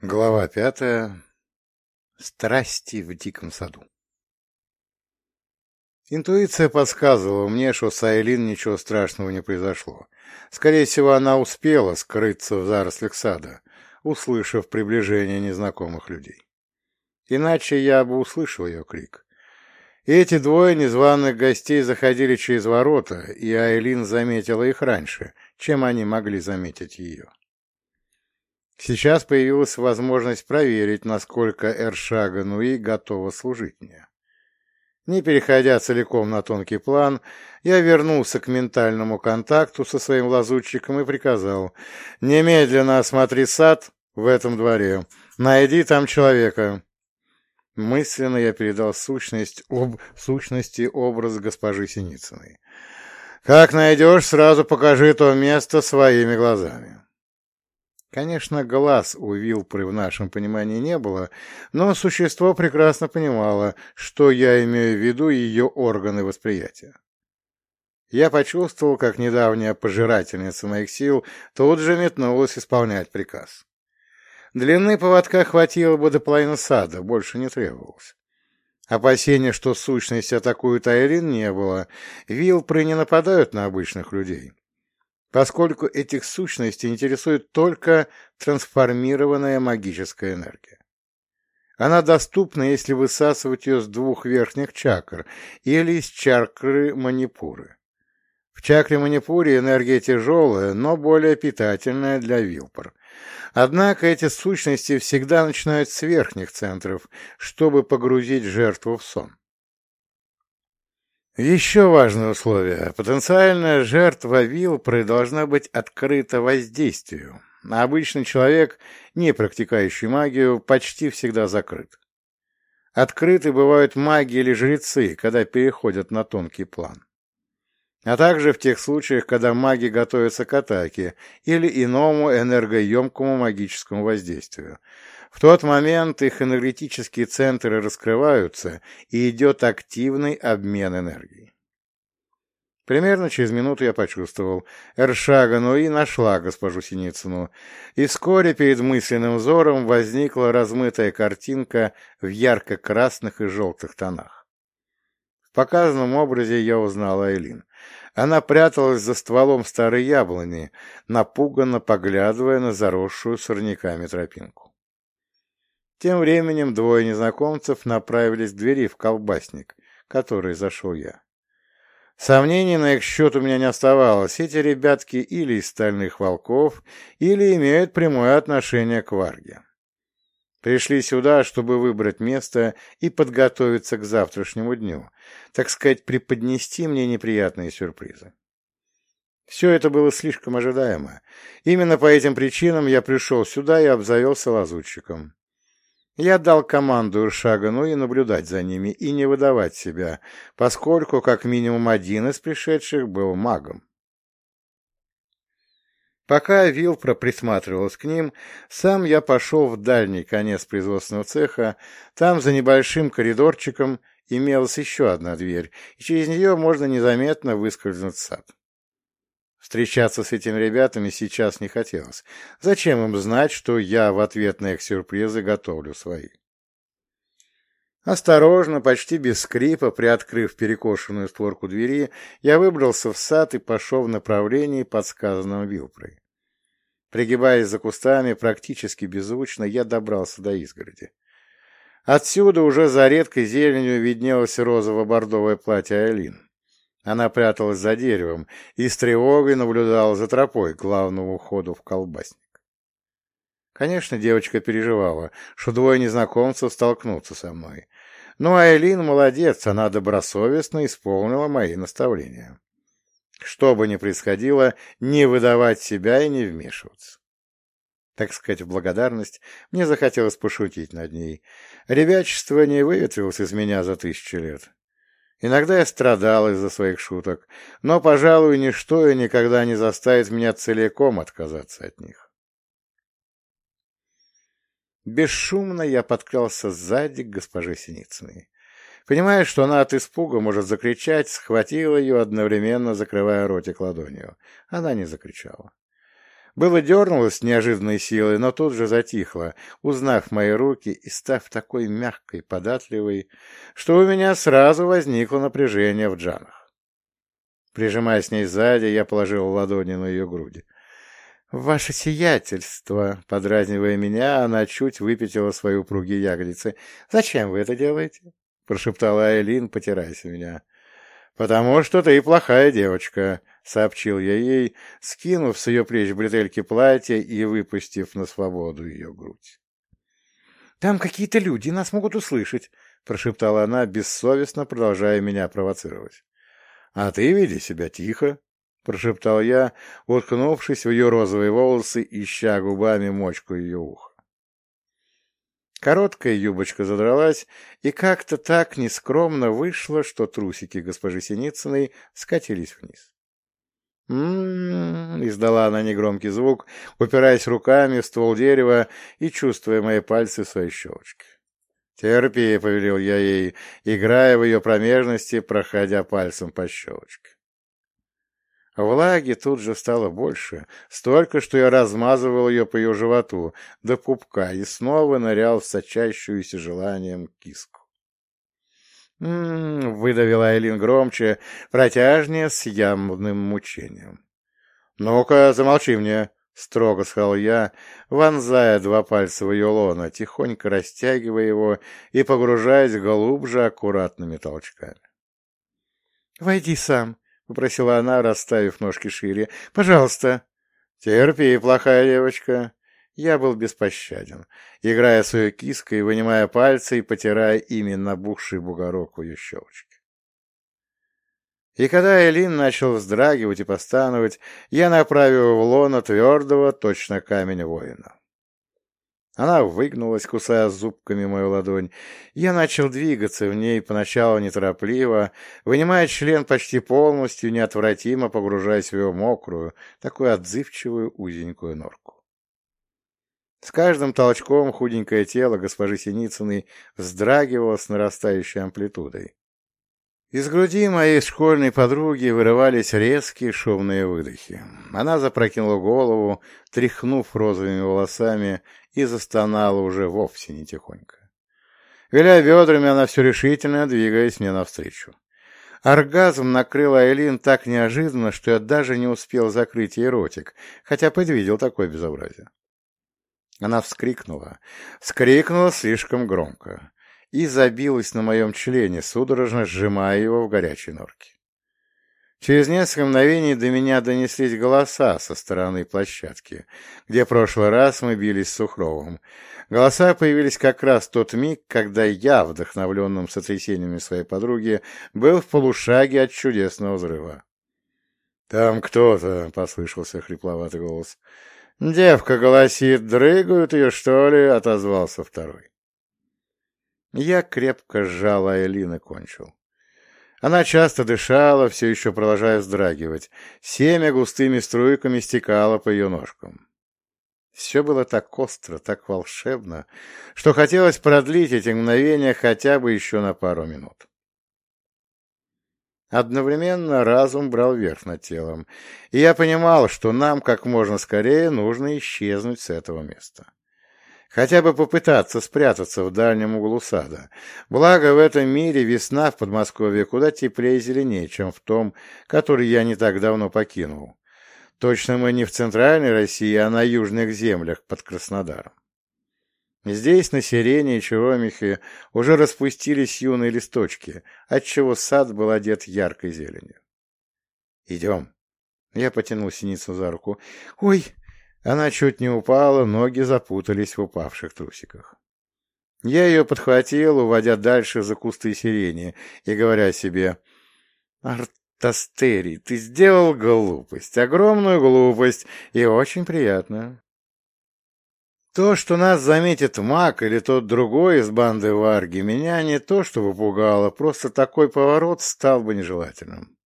Глава пятая. Страсти в диком саду. Интуиция подсказывала мне, что с Айлин ничего страшного не произошло. Скорее всего, она успела скрыться в зарослях сада, услышав приближение незнакомых людей. Иначе я бы услышал ее крик. И эти двое незваных гостей заходили через ворота, и Айлин заметила их раньше, чем они могли заметить ее. Сейчас появилась возможность проверить, насколько Эршага Нуи готова служить мне. Не переходя целиком на тонкий план, я вернулся к ментальному контакту со своим лазутчиком и приказал «Немедленно осмотри сад в этом дворе. Найди там человека». Мысленно я передал сущность об сущности образ госпожи Синицыной. «Как найдешь, сразу покажи то место своими глазами». Конечно, глаз у Вилпры в нашем понимании не было, но существо прекрасно понимало, что я имею в виду ее органы восприятия. Я почувствовал, как недавняя пожирательница моих сил тут же метнулась исполнять приказ. Длины поводка хватило бы до половины сада, больше не требовалось. Опасения, что сущность атакует Айрин, не было. Вилпры не нападают на обычных людей поскольку этих сущностей интересует только трансформированная магическая энергия. Она доступна, если высасывать ее с двух верхних чакр или из чакры манипуры. В чакре манипуре энергия тяжелая, но более питательная для вилпор. Однако эти сущности всегда начинают с верхних центров, чтобы погрузить жертву в сон. Еще важное условие. Потенциальная жертва Вилпры должна быть открыта воздействию. Обычный человек, не практикующий магию, почти всегда закрыт. Открыты бывают маги или жрецы, когда переходят на тонкий план. А также в тех случаях, когда маги готовятся к атаке или иному энергоемкому магическому воздействию, в тот момент их энергетические центры раскрываются, и идет активный обмен энергией. Примерно через минуту я почувствовал, Эршага Нуи нашла госпожу Синицыну, и вскоре перед мысленным взором возникла размытая картинка в ярко-красных и желтых тонах. В показанном образе я узнал Айлин. Она пряталась за стволом старой яблони, напуганно поглядывая на заросшую сорняками тропинку. Тем временем двое незнакомцев направились к двери в колбасник, который зашел я. Сомнений на их счет у меня не оставалось. Эти ребятки или из стальных волков, или имеют прямое отношение к Варге. Пришли сюда, чтобы выбрать место и подготовиться к завтрашнему дню, так сказать, преподнести мне неприятные сюрпризы. Все это было слишком ожидаемо. Именно по этим причинам я пришел сюда и обзавелся лазутчиком. Я дал команду Иршагану и наблюдать за ними, и не выдавать себя, поскольку как минимум один из пришедших был магом. Пока Вилпра присматривалась к ним, сам я пошел в дальний конец производственного цеха. Там, за небольшим коридорчиком, имелась еще одна дверь, и через нее можно незаметно выскользнуть в сад. Встречаться с этими ребятами сейчас не хотелось. Зачем им знать, что я в ответ на их сюрпризы готовлю свои? Осторожно, почти без скрипа, приоткрыв перекошенную створку двери, я выбрался в сад и пошел в направлении, подсказанном Вилпрой. Пригибаясь за кустами, практически беззвучно, я добрался до изгороди. Отсюда уже за редкой зеленью виднелось розово-бордовое платье Айлин. Она пряталась за деревом и с тревогой наблюдала за тропой к главному уходу в колбасник. Конечно, девочка переживала, что двое незнакомцев столкнутся со мной. Ну, а Элин молодец, она добросовестно исполнила мои наставления. Что бы ни происходило, не выдавать себя и не вмешиваться. Так сказать, в благодарность мне захотелось пошутить над ней. Ребячество не выветрилось из меня за тысячу лет. Иногда я страдал из-за своих шуток, но, пожалуй, ничто и никогда не заставит меня целиком отказаться от них. Бесшумно я подкрался сзади к госпоже Синицыной. Понимая, что она от испуга может закричать, схватил ее, одновременно закрывая ротик ладонью. Она не закричала. Было дернулось с неожиданной силой, но тут же затихло, узнав мои руки и став такой мягкой, податливой, что у меня сразу возникло напряжение в джанах. Прижимая с ней сзади, я положил ладони на ее груди. «Ваше сиятельство!» — подразнивая меня, она чуть выпятила свои упругие ягодицы. «Зачем вы это делаете?» — прошептала Айлин, потираясь у меня. «Потому что ты плохая девочка», — сообщил я ей, скинув с ее плеч бретельки платья и выпустив на свободу ее грудь. «Там какие-то люди, нас могут услышать», — прошептала она, бессовестно продолжая меня провоцировать. «А ты веди себя тихо», — прошептал я, уткнувшись в ее розовые волосы, ища губами мочку ее уха. Короткая юбочка задралась, и как-то так нескромно вышло, что трусики госпожи Синицыной скатились вниз. «М-м-м», издала она негромкий звук, упираясь руками в ствол дерева и чувствуя мои пальцы в своей щелочке. «Терпи», — повелел я ей, играя в ее промежности, проходя пальцем по щелочке. Влаги тут же стало больше, столько, что я размазывал ее по ее животу до пупка и снова нырял в сочащуюся желанием киску. «М-м-м», выдавила Айлин громче, протяжнее, с явным мучением. «Ну-ка, замолчи мне!» — строго сказал я, вонзая два пальца в ее лоно, тихонько растягивая его и погружаясь глубже аккуратными толчками. «Войди сам», — попросила она, расставив ножки шире. — Пожалуйста. — Терпи, плохая девочка. Я был беспощаден, играя свою киской, вынимая пальцы и потирая ими набухший бугорок ее щелочки. И когда Элин начал вздрагивать и постановать, я направил в лоно твердого, точно камень воина. Она выгнулась, кусая зубками мою ладонь. Я начал двигаться в ней поначалу неторопливо, вынимая член почти полностью, неотвратимо погружаясь в его мокрую, такую отзывчивую узенькую норку. С каждым толчком худенькое тело госпожи Синицыной вздрагивало с нарастающей амплитудой. Из груди моей школьной подруги вырывались резкие шумные выдохи. Она запрокинула голову, тряхнув розовыми волосами, и застонала уже вовсе не тихонько. Виляя бедрами, она все решительно двигаясь мне навстречу. Оргазм накрыл Айлин так неожиданно, что я даже не успел закрыть ей ротик, хотя предвидел такое безобразие. Она вскрикнула, вскрикнула слишком громко и забилась на моем члене, судорожно сжимая его в горячей норке. Через несколько мгновений до меня донеслись голоса со стороны площадки, где в прошлый раз мы бились с Сухровым. Голоса появились как раз в тот миг, когда я, вдохновленным сотрясениями своей подруги, был в полушаге от чудесного взрыва. «Там кто-то», — послышался хрипловатый голос. «Девка голосит, дрыгают ее, что ли?» — отозвался второй. Я крепко сжал Айлин и кончил. Она часто дышала, все еще продолжая вздрагивать. Семя густыми струйками стекало по ее ножкам. Все было так остро, так волшебно, что хотелось продлить эти мгновения хотя бы еще на пару минут. Одновременно разум брал верх над телом, и я понимал, что нам как можно скорее нужно исчезнуть с этого места. Хотя бы попытаться спрятаться в дальнем углу сада. Благо, в этом мире весна в Подмосковье куда теплее и зеленее, чем в том, который я не так давно покинул. Точно мы не в центральной России, а на южных землях под Краснодаром. Здесь, на сирене и черемихе, уже распустились юные листочки, отчего сад был одет яркой зеленью. «Идем». Я потянул синицу за руку. «Ой!» Она чуть не упала, ноги запутались в упавших трусиках. Я ее подхватил, уводя дальше за кусты сирени, и говоря себе, «Артастерий, ты сделал глупость, огромную глупость, и очень приятную». То, что нас заметит маг или тот другой из банды Варги, меня не то что пугало, просто такой поворот стал бы нежелательным.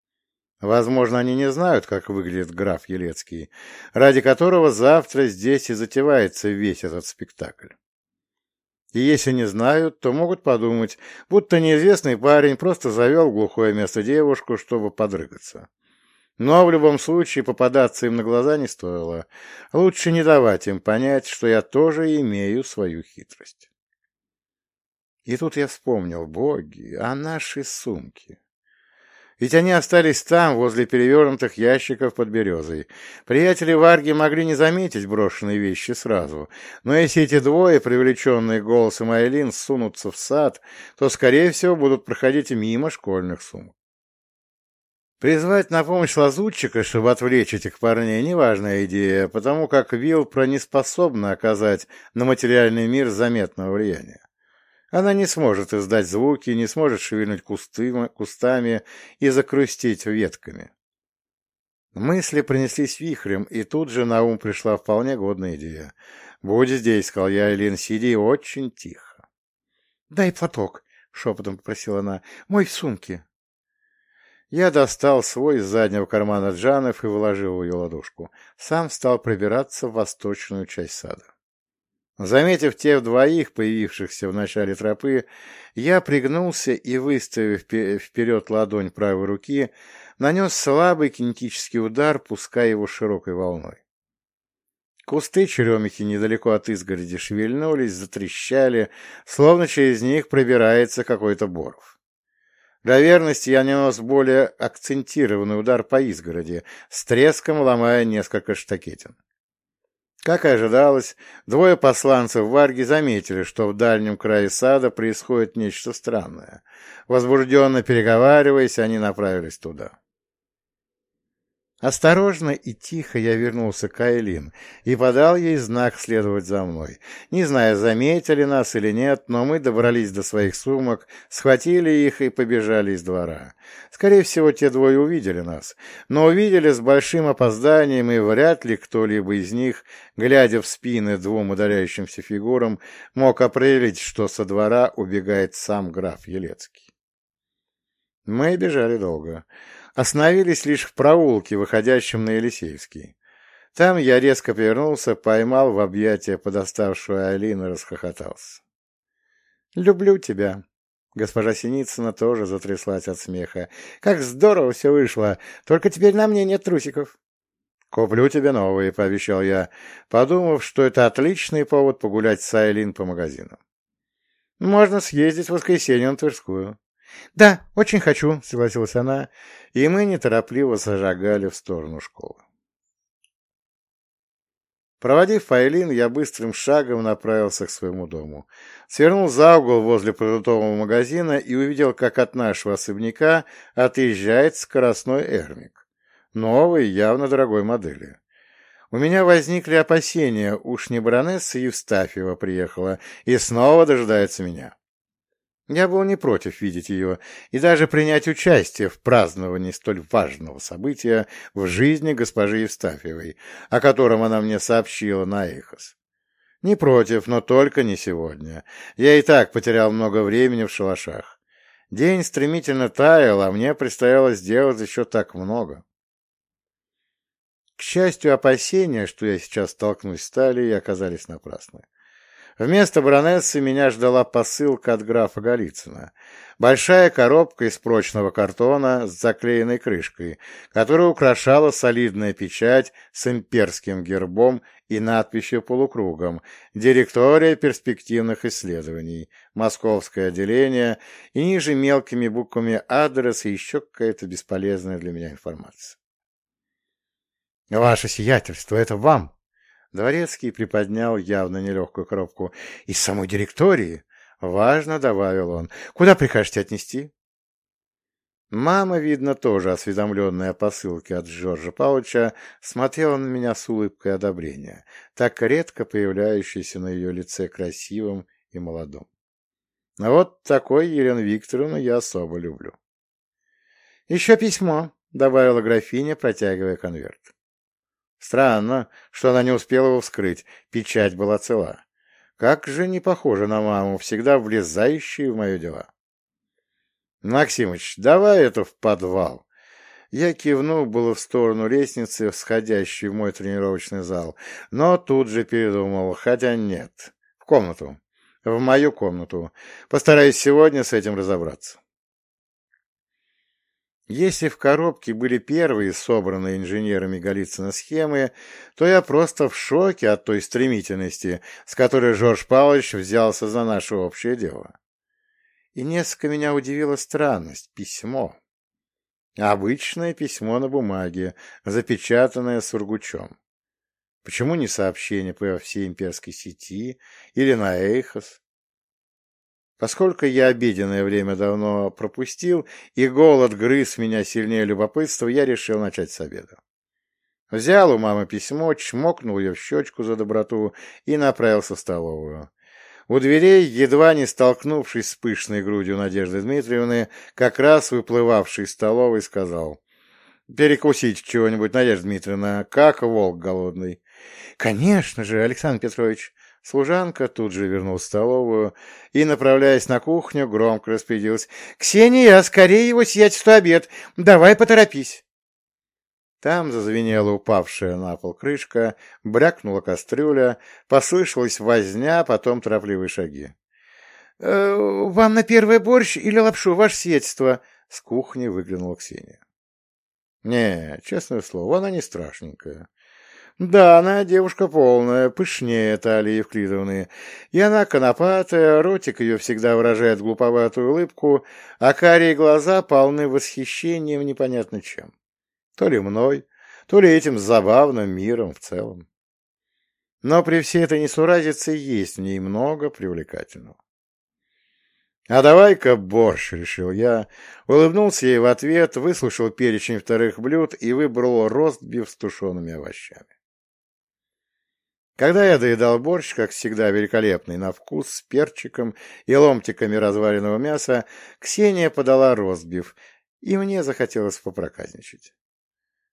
Возможно, они не знают, как выглядит граф Елецкий, ради которого завтра здесь и затевается весь этот спектакль. И если не знают, то могут подумать, будто неизвестный парень просто завел в глухое место девушку, чтобы подрыгаться. Но в любом случае попадаться им на глаза не стоило. Лучше не давать им понять, что я тоже имею свою хитрость. И тут я вспомнил, боги, а наши сумки. Ведь они остались там, возле перевернутых ящиков под березой. Приятели Варги могли не заметить брошенные вещи сразу, но если эти двое, привлеченные голосом Айлин, сунутся в сад, то, скорее всего, будут проходить мимо школьных сумок. Призвать на помощь лазутчика, чтобы отвлечь этих парней, неважная идея, потому как Вилпра не способна оказать на материальный мир заметного влияния. Она не сможет издать звуки, не сможет шевельнуть кусты, кустами и закрустить ветками. Мысли принеслись вихрем, и тут же на ум пришла вполне годная идея. «Будь здесь», — сказал я, Элин, — «сиди очень тихо». «Дай платок», — шепотом попросила она, — «мой в сумке». Я достал свой из заднего кармана Джанов и вложил в ее ладошку. Сам стал пробираться в восточную часть сада. Заметив тех двоих, появившихся в начале тропы, я пригнулся и, выставив вперед ладонь правой руки, нанес слабый кинетический удар, пуская его широкой волной. Кусты черемихи недалеко от изгороди шевельнулись, затрещали, словно через них пробирается какой-то боров. Для верности я нанес более акцентированный удар по изгороди, с треском ломая несколько штакетин. Как и ожидалось, двое посланцев Варги заметили, что в дальнем крае сада происходит нечто странное. Возбужденно переговариваясь, они направились туда. Осторожно и тихо я вернулся к Айлин и подал ей знак следовать за мной. Не знаю, заметили нас или нет, но мы добрались до своих сумок, схватили их и побежали из двора. Скорее всего, те двое увидели нас, но увидели с большим опозданием, и вряд ли кто-либо из них, глядя в спины двум удаляющимся фигурам, мог определить, что со двора убегает сам граф Елецкий. Мы бежали долго. Остановились лишь в проулке, выходящем на Елисеевский. Там я резко повернулся, поймал в объятия подоставшую Алину и расхохотался. «Люблю тебя». Госпожа Синицына тоже затряслась от смеха. «Как здорово все вышло! Только теперь на мне нет трусиков». «Куплю тебе новые», — пообещал я, подумав, что это отличный повод погулять с Айлин по магазинам. «Можно съездить в воскресенье на Тверскую». «Да, очень хочу», — согласилась она, и мы неторопливо зажигали в сторону школы. Проводив Файлин, я быстрым шагом направился к своему дому. Свернул за угол возле продуктового магазина и увидел, как от нашего особняка отъезжает скоростной эрмик. Новый, явно дорогой модели. У меня возникли опасения, уж не баронесса Евстафьева приехала и снова дожидается меня. Я был не против видеть ее и даже принять участие в праздновании столь важного события в жизни госпожи Евстафьевой, о котором она мне сообщила на Эхос. Не против, но только не сегодня. Я и так потерял много времени в шалашах. День стремительно таял, а мне предстояло сделать еще так много. К счастью, опасения, что я сейчас столкнусь с Талией, оказались напрасны. Вместо баронессы меня ждала посылка от графа Голицына. Большая коробка из прочного картона с заклеенной крышкой, которая украшала солидная печать с имперским гербом и надписью полукругом «Директория перспективных исследований», «Московское отделение» и ниже мелкими буквами адрес и еще какая-то бесполезная для меня информация. «Ваше сиятельство, это вам!» Дворецкий приподнял явно нелегкую коробку. «Из самой директории?» «Важно», — добавил он. «Куда прикажете отнести?» Мама, видно, тоже осведомленная о посылке от Жоржа Павловича, смотрела на меня с улыбкой одобрения, так редко появляющейся на ее лице красивым и молодым. А вот такой Елену Викторовну я особо люблю. «Еще письмо», — добавила графиня, протягивая конверт. Странно, что она не успела его вскрыть, печать была цела. Как же не похоже на маму, всегда влезающую в мои дела. Максимыч, давай это в подвал. Я кивнул было в сторону лестницы, всходящей в мой тренировочный зал, но тут же передумал, хотя нет. В комнату. В мою комнату. Постараюсь сегодня с этим разобраться. Если в коробке были первые собранные инженерами Голицына схемы, то я просто в шоке от той стремительности, с которой Жорж Павлович взялся за наше общее дело. И несколько меня удивила странность — письмо. Обычное письмо на бумаге, запечатанное сургучом. Почему не сообщение по всей имперской сети или на Эйхос? Поскольку я обеденное время давно пропустил, и голод грыз меня сильнее любопытства, я решил начать с обеда. Взял у мамы письмо, чмокнул ее в щечку за доброту и направился в столовую. У дверей, едва не столкнувшись с пышной грудью Надежды Дмитриевны, как раз выплывавший из столовой, сказал «Перекусить чего-нибудь, Надежда Дмитриевна, как волк голодный». «Конечно же, Александр Петрович!» Служанка тут же вернулась в столовую и, направляясь на кухню, громко распорядилась. «Ксения, скорее его сиятельство обед! Давай поторопись!» Там зазвенела упавшая на пол крышка, брякнула кастрюля, послышалась возня, потом торопливые шаги. «Э, «Вам на первый борщ или лапшу, ваше сиятельство?» С кухни выглянула Ксения. «Не, честное слово, она не страшненькая. Да, она девушка полная, пышнее Талии Евклидовны, и она конопатая, ротик ее всегда выражает глуповатую улыбку, а карие глаза полны восхищением непонятно чем. То ли мной, то ли этим забавным миром в целом. Но при всей этой несуразице есть в ней много привлекательного. «А давай-ка борщ», — решил я, улыбнулся ей в ответ, выслушал перечень вторых блюд и выбрал ростбиф с тушеными овощами. Когда я доедал борщ, как всегда великолепный на вкус, с перчиком и ломтиками разваренного мяса, Ксения подала ростбиф, и мне захотелось попроказничать.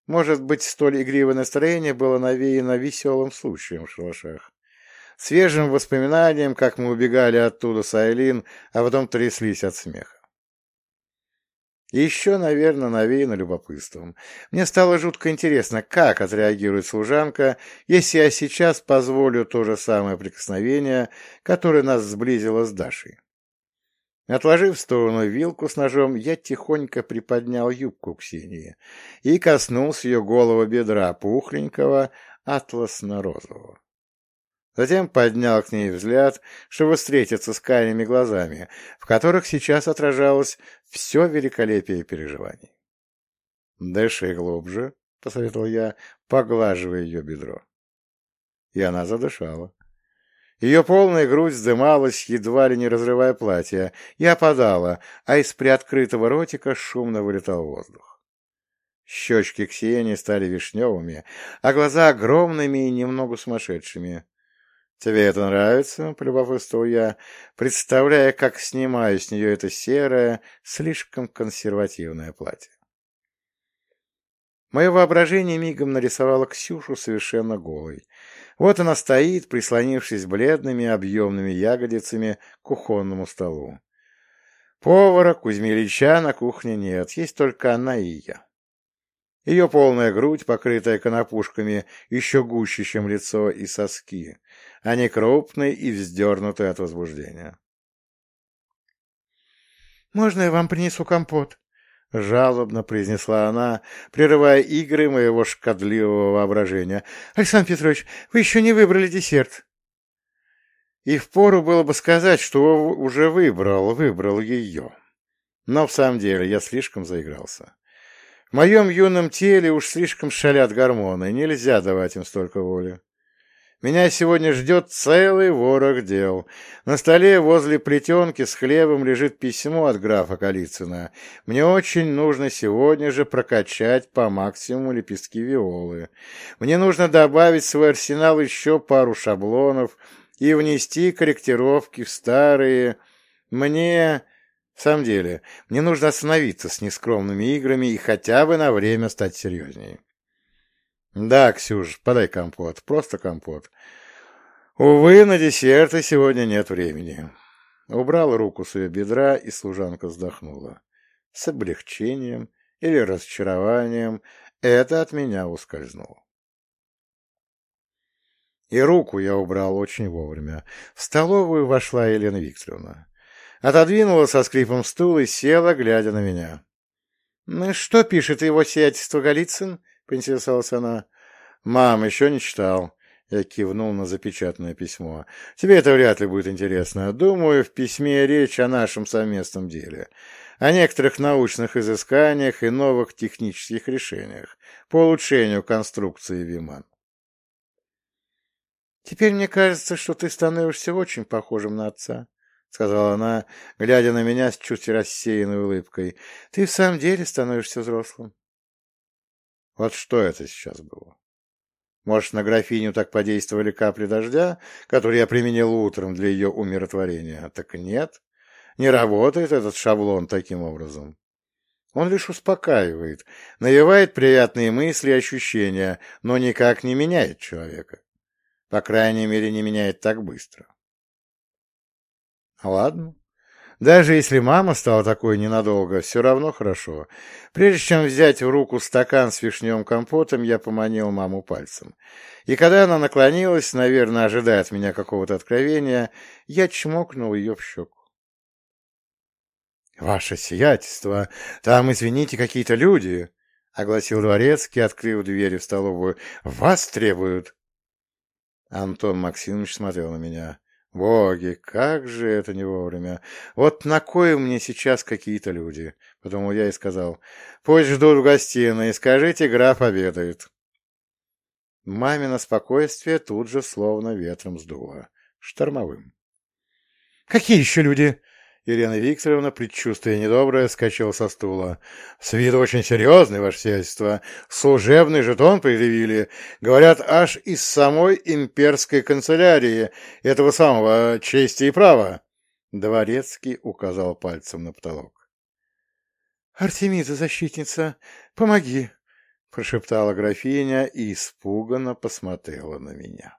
Может быть, столь игривое настроение было навеяно веселым случаем в шалашах. Свежим воспоминанием, как мы убегали оттуда с Айлин, а потом тряслись от смеха. Еще, наверное, навеяно любопытством. Мне стало жутко интересно, как отреагирует служанка, если я сейчас позволю то же самое прикосновение, которое нас сблизило с Дашей. Отложив в сторону вилку с ножом, я тихонько приподнял юбку Ксении и коснулся ее голого бедра, пухленького, атласно-розового. Затем поднял к ней взгляд, чтобы встретиться с карими глазами, в которых сейчас отражалось все великолепие переживаний. «Дыши глубже», — посоветовал я, поглаживая ее бедро. И она задышала. Ее полная грудь вздымалась, едва ли не разрывая платье, и опадала, а из приоткрытого ротика шумно вылетал воздух. Щечки Ксении стали вишневыми, а глаза огромными и немного сумасшедшими. «Тебе это нравится?» — полюбопытствовал я, представляя, как снимаю с нее это серое, слишком консервативное платье. Мое воображение мигом нарисовало Ксюшу совершенно голой. Вот она стоит, прислонившись бледными объемными ягодицами к кухонному столу. Повара Кузьми Ильича на кухне нет, есть только она и я. Ее полная грудь, покрытая конопушками, еще гуще, чем лицо и соски. Они крупные и вздернутые от возбуждения. «Можно я вам принесу компот?» — жалобно произнесла она, прерывая игры моего шкодливого воображения. «Александр Петрович, вы еще не выбрали десерт». И впору было бы сказать, что уже выбрал, выбрал ее. Но в самом деле я слишком заигрался. В моем юном теле уж слишком шалят гормоны, нельзя давать им столько воли. Меня сегодня ждет целый ворох дел. На столе возле плетенки с хлебом лежит письмо от графа Калицына. Мне очень нужно сегодня же прокачать по максимуму лепестки виолы. Мне нужно добавить в свой арсенал еще пару шаблонов и внести корректировки в старые. Мне... В самом деле, мне нужно остановиться с нескромными играми и хотя бы на время стать серьезнее. Да, Ксюш, подай компот, просто компот. Увы, на десерты сегодня нет времени. Убрал руку с ее бедра, и служанка вздохнула. С облегчением или разочарованием это от меня ускользнуло. И руку я убрал очень вовремя. В столовую вошла Елена Викторовна. Отодвинула со скрипом стул и села, глядя на меня. «Ну что пишет его сиятельство Голицын?» — поинтересовалась она. «Мам, еще не читал». Я кивнул на запечатанное письмо. «Тебе это вряд ли будет интересно. Думаю, в письме речь о нашем совместном деле, о некоторых научных изысканиях и новых технических решениях по улучшению конструкции Виман. «Теперь мне кажется, что ты становишься очень похожим на отца», — сказала она, глядя на меня с чуть рассеянной улыбкой. «Ты в самом деле становишься взрослым». Вот что это сейчас было? Может, на графиню так подействовали капли дождя, которые я применил утром для ее умиротворения? Так нет, не работает этот шаблон таким образом. Он лишь успокаивает, навевает приятные мысли и ощущения, но никак не меняет человека. По крайней мере, не меняет так быстро. Ладно. Даже если мама стала такой ненадолго, все равно хорошо. Прежде чем взять в руку стакан с вишневым компотом, я поманил маму пальцем. И когда она наклонилась, наверное, ожидая от меня какого-то откровения, я чмокнул ее в щеку. «Ваше сиятельство! Там, извините, какие-то люди!» — огласил дворецкий, открыв дверь в столовую. «Вас требуют!» Антон Максимович смотрел на меня. Боги, как же это не вовремя. Вот на кое мне сейчас какие-то люди? Подумал я и сказал. Пусть ждут в гостиной, скажите, граф обедает. Мамино спокойствие тут же словно ветром сдуло. Штормовым. «Какие еще люди?» Елена Викторовна, предчувствие недоброе, скачала со стула. — С виду очень серьезный, ваше сельство. Служебный жетон предъявили. Говорят, аж из самой имперской канцелярии, этого самого чести и права. Дворецкий указал пальцем на потолок. — Артемида, защитница, помоги! — прошептала графиня и испуганно посмотрела на меня.